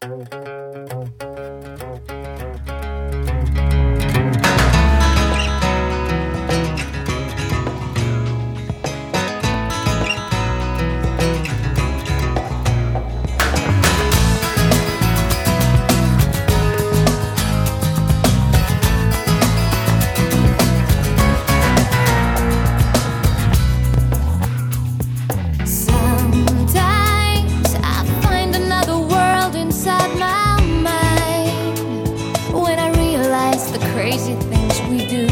Bye. the crazy things we do.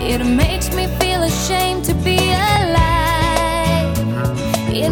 It makes me feel ashamed to be alive. It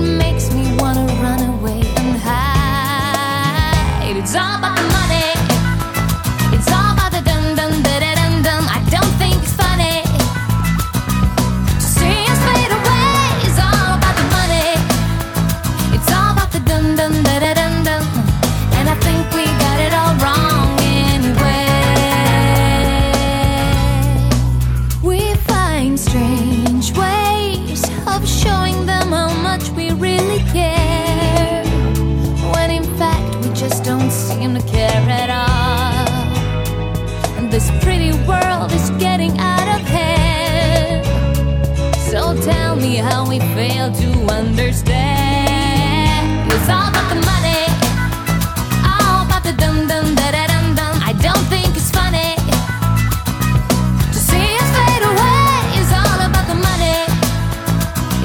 out of. So tell me how we fail to understand. It's all about the money, all about the dum dum da da dum dum. I don't think it's funny to see us fade away. It's all about the money,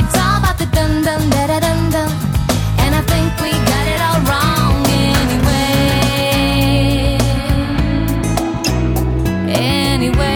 it's all about the dum dum da da dum dum. And I think we got it all wrong anyway. Anyway.